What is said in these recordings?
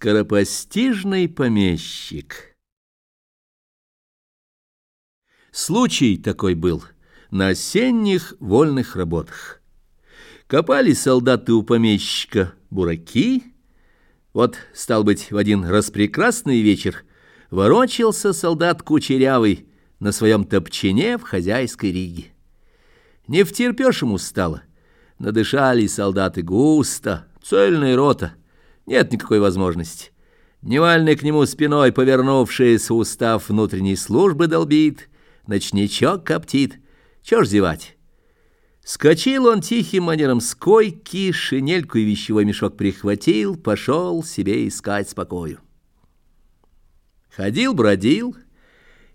Скоропостижный помещик Случай такой был на осенних вольных работах. Копали солдаты у помещика бураки. Вот, стал быть, в один распрекрасный вечер ворочался солдат кучерявый на своем топчине в хозяйской риге. Не втерпешь ему стало. Надышали солдаты густо, цельная рота — нет никакой возможности. Дневальный к нему спиной, повернувшись, устав внутренней службы долбит, ночничок коптит. Чё ж зевать? Скочил он тихим манером с койки, шинельку и вещевой мешок прихватил, пошел себе искать спокою. Ходил-бродил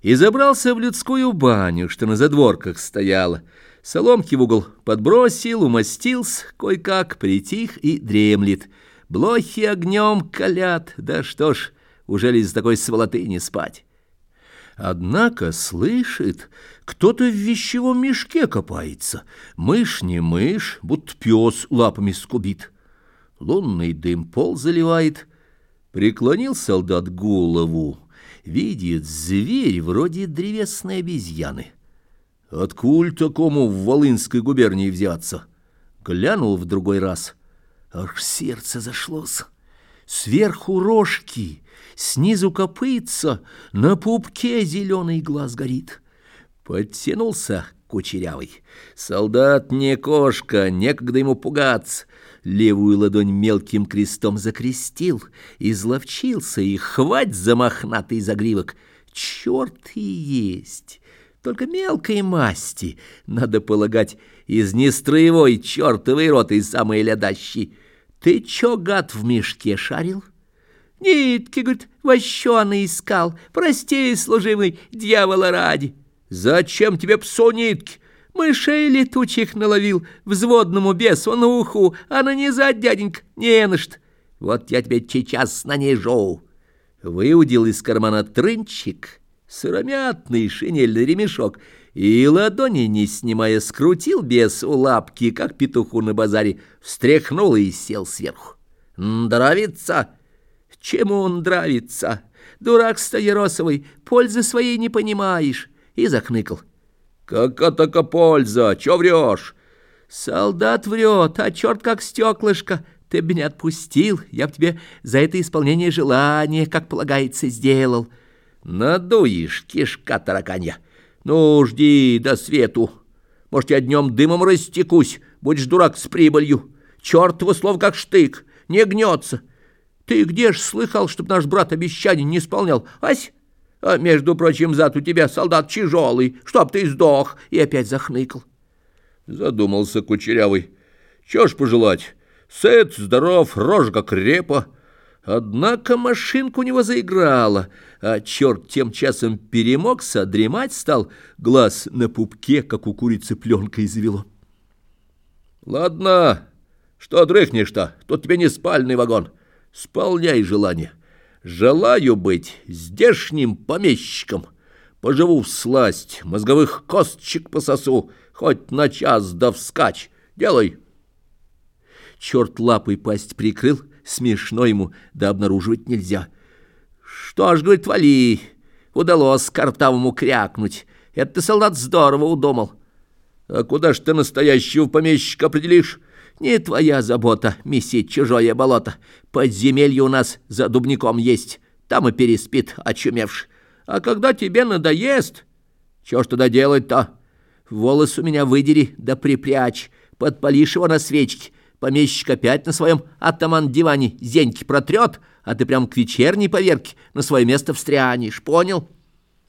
и забрался в людскую баню, что на задворках стояла. Соломки в угол подбросил, умостился, кое-как притих и дремлет — Блохи огнем калят, да что ж, уже ли из такой сволоты не спать? Однако слышит, кто-то в вещевом мешке копается. Мышь не мышь, будто пес лапами скубит. Лунный дым пол заливает. Преклонил солдат голову. Видит зверь вроде древесной обезьяны. Откуль такому в Волынской губернии взяться? Глянул в другой раз — Аж сердце зашлось. Сверху рожки, снизу копытца, на пупке зеленый глаз горит. Подтянулся кучерявый. Солдат не кошка, некогда ему пугаться. Левую ладонь мелким крестом закрестил, изловчился и хвать за мохнатый загривок. Черт и есть! Только мелкой масти, надо полагать, из нестроевой чертовой роты самой лядащей. Ты чё, гад, в мешке шарил? Нитки, говорит, вощеный искал, прости, служивый, дьявола ради. Зачем тебе псу нитки? Мышей летучих наловил, взводному бесу на уху, а на низать, дяденька, не на что. Вот я тебе сейчас на нанижу. Выудил из кармана трынчик, сыромятный шинельный ремешок, и ладони, не снимая, скрутил без у лапки, как петуху на базаре, встряхнул и сел сверху. «Нравится?» «Чему он нравится? Дурак стояросовый, пользы своей не понимаешь!» И захныкал. «Какая такая польза? Чё врёшь?» «Солдат врет, а черт как стеклышко. Ты бы не отпустил, я б тебе за это исполнение желания, как полагается, сделал». «Надуешь, кишка тараканья!» Ну, жди до свету. Может, я днем дымом растекусь, будешь дурак с прибылью. Чертово слово как штык, не гнется. Ты где ж слыхал, чтоб наш брат обещаний не исполнял, ась? А, между прочим, зад у тебя солдат тяжелый, чтоб ты сдох, и опять захныкал. Задумался кучерявый. Чего ж пожелать? Сыт, здоров, рожа как репа. Однако машинка у него заиграла, а черт тем часом перемогся, дремать стал, глаз на пупке, как у курицы пленкой завело. «Ладно, что дрыхнешь-то? Тут тебе не спальный вагон. Сполняй желание. Желаю быть здешним помещиком. Поживу в сласть, мозговых косточек пососу, хоть на час да вскачь. Делай!» Черт лапой пасть прикрыл — смешно ему, да обнаруживать нельзя. Что ж, говорит, вали, удалось картавому крякнуть. Это ты, солдат, здорово удумал. А куда ж ты настоящего помещика определишь? Не твоя забота месить чужое болото. Подземелье у нас за дубником есть, там и переспит, очумевший. А когда тебе надоест, чё ж туда делать-то? Волос у меня выдери да припрячь, подпалишь его на свечке, Помещик опять на своем атаман-диване зеньки протрет, а ты прям к вечерней поверке на свое место встрянешь, понял?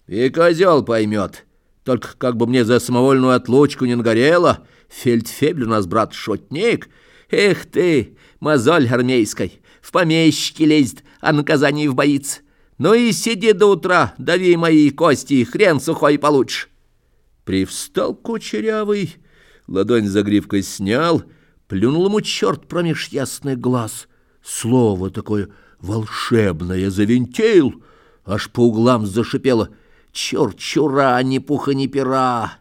И козел поймет. Только как бы мне за самовольную отлучку не нагорело. Фельдфебель у нас, брат, шутник. Эх ты, мозоль армейской, в помещики лезет, а наказание в боится. Ну и сиди до утра, дави мои кости, хрен сухой получишь. Привстал кучерявый, ладонь за гривкой снял — Плюнул ему черт промеж ясный глаз. Слово такое волшебное завинтил, аж по углам зашипело. Черт чура, ни пуха, ни пера.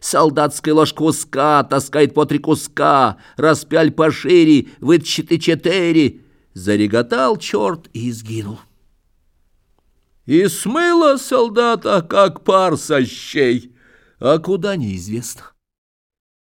Солдатская ложка узка, таскает по три куска, распяль пошире, вытащит и четыре. зареготал черт и сгинул. И смыло солдата, как пар со щей, а куда неизвестно.